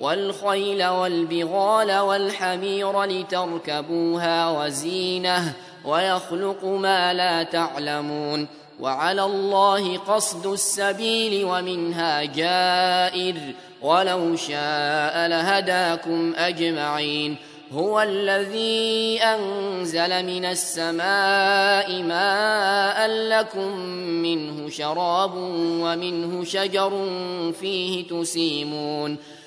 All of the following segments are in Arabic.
والخيل والبغال والحمير لتركبوها وزينة ويخلق ما لا تعلمون وعلى الله قصد السبيل ومنها جائر ولو شاء لهداكم أجمعين هو الذي أنزل من السماء ماء لكم منه شراب ومنه شجر فيه تسيمون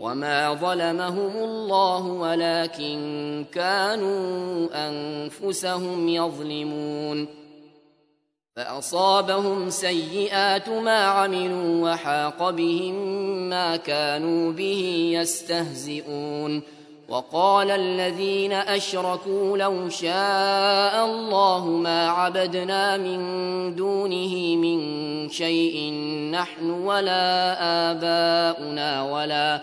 وما ظلمهم الله ولكن كانوا أنفسهم يظلمون فأصابهم سيئات ما عملوا وحاق بهم ما كانوا به يستهزئون وقال الذين أشركوا لو شاء الله ما عبدنا من دونه من شيء نحن ولا آباؤنا ولا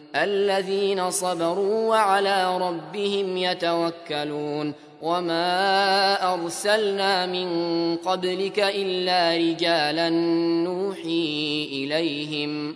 الذين صبروا وعلى ربهم يتوكلون وما أرسلنا من قبلك إلا رجالا نوحي إليهم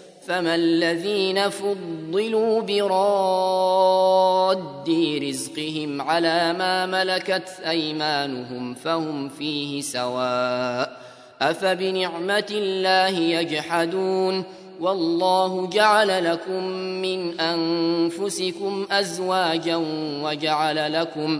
فما الذين فضلوا براد رزقهم على ما ملكت أيمانهم فهم فيه سواء أفبنعمة الله يجحدون والله جعل لكم من أنفسكم أزواجا وجعل لكم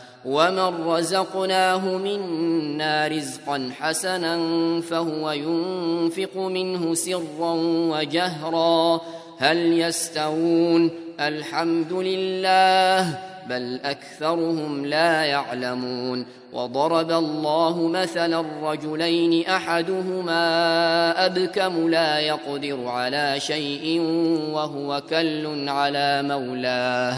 ومن رزقناه منا رزقا حسنا فهو ينفق منه سرا وجهرا هل يستوون الحمد لله بل اكثرهم لا يعلمون وضرب الله مثلا رجلين احدهما ابكم لا يقدر على شيء وهو كل على مولاه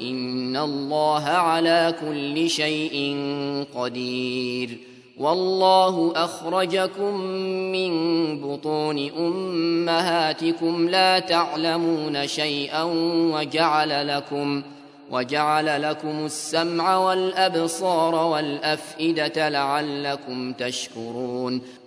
إن الله على كل شيء قدير. والله أخرجكم من بطون أمهاتكم لا تعلمون شيئا وجعل لكم وجعل لكم السمع والأبصار والأفئدة لعلكم تشكرون.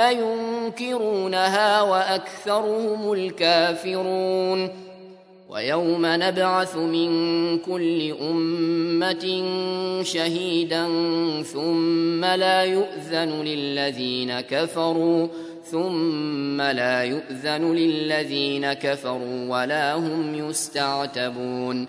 ينكرونها وأكثرهم الكافرون. ويوم نبعث من كل أمة شهيدا ثم لا يؤذن للذين كفروا ثم لا يؤذن للذين كفروا ولا هم يستعتبون.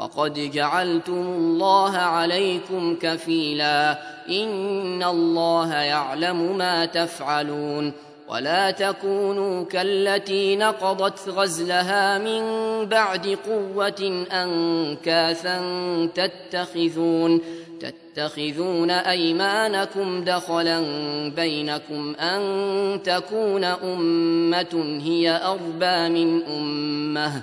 وقد جعلتم الله عليكم كفيلا ان الله يعلم ما تفعلون ولا تكونوا كالتي نقضت غزلها من بعد قوة أنكاثا تتخذون تتخذون أيمانكم دخلا بينكم أن تكون أمة هي أربى من أمة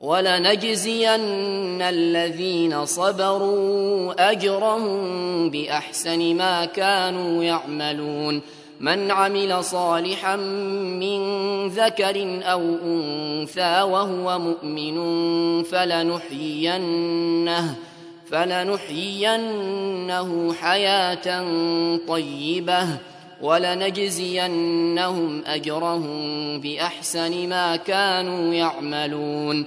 ولنجزين الذين صبروا أجرهم بأحسن ما كانوا يعملون. من عمل صالحا من ذكر أو أنثى وهو مؤمن فلنحيينه فلنحيينه حياة طيبة ولنجزينهم أجرهم بأحسن ما كانوا يعملون.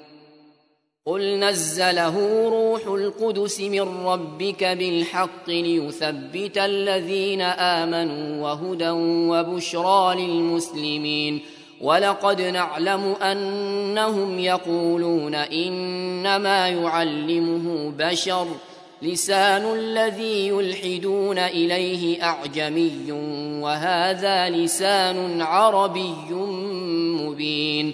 قل نزله روح القدس من ربك بالحق ليثبت الذين امنوا وهدى وبشرى للمسلمين ولقد نعلم انهم يقولون انما يعلمه بشر لسان الذي يلحدون اليه اعجمي وهذا لسان عربي مبين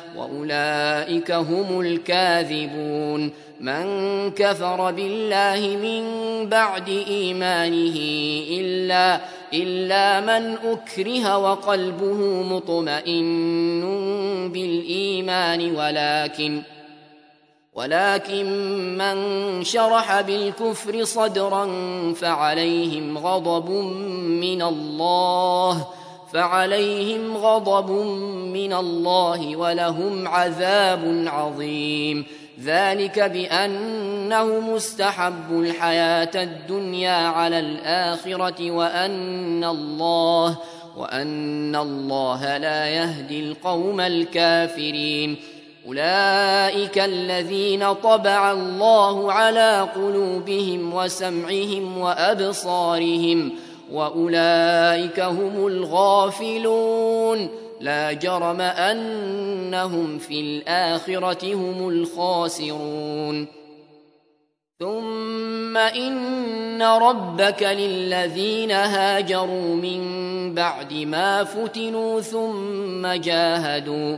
واولئك هم الكاذبون من كفر بالله من بعد ايمانه الا الا من اكره وقلبه مطمئن بالايمان ولكن ولكن من شرح بالكفر صدرا فعليهم غضب من الله فعليهم غضب من الله ولهم عذاب عظيم. ذلك بأنه مستحب الحياة الدنيا على الآخرة وأن الله وأن الله لا يهدي القوم الكافرين. أولئك الذين طبع الله على قلوبهم وسمعهم وأبصارهم. وأولئك هم الغافلون. لا جرم أنهم في الآخرة هم الخاسرون. ثم إن ربك للذين هاجروا من بعد ما فتنوا ثم جاهدوا.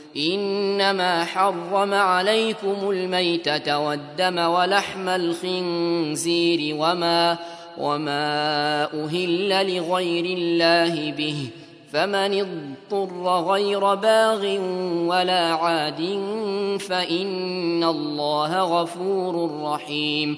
إنما حرم عليكم الميتة والدم ولحم الخنزير وما وما أهل لغير الله به فمن اضطر غير باغ ولا عاد فإن الله غفور رحيم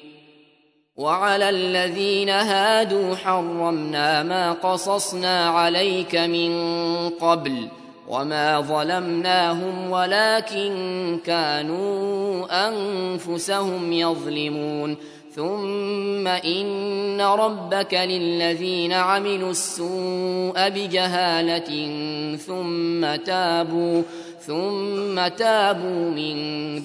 وعلى الذين هادوا حرمنا ما قصصنا عليك من قبل وما ظلمناهم ولكن كانوا أنفسهم يظلمون. ثم إن ربك للذين عملوا السوء بجهالة ثم تابوا ثم تابوا من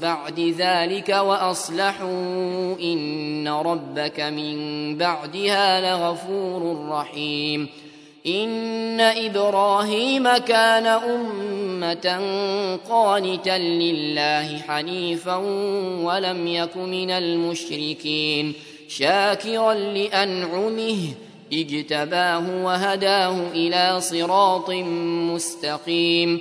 بعد ذلك وأصلحوا إن ربك من بعدها لغفور رحيم. إن إبراهيم كان أمة قانتا لله حنيفا ولم يك من المشركين. شاكرا لأنعمه اجتباه وهداه إلى صراط مستقيم.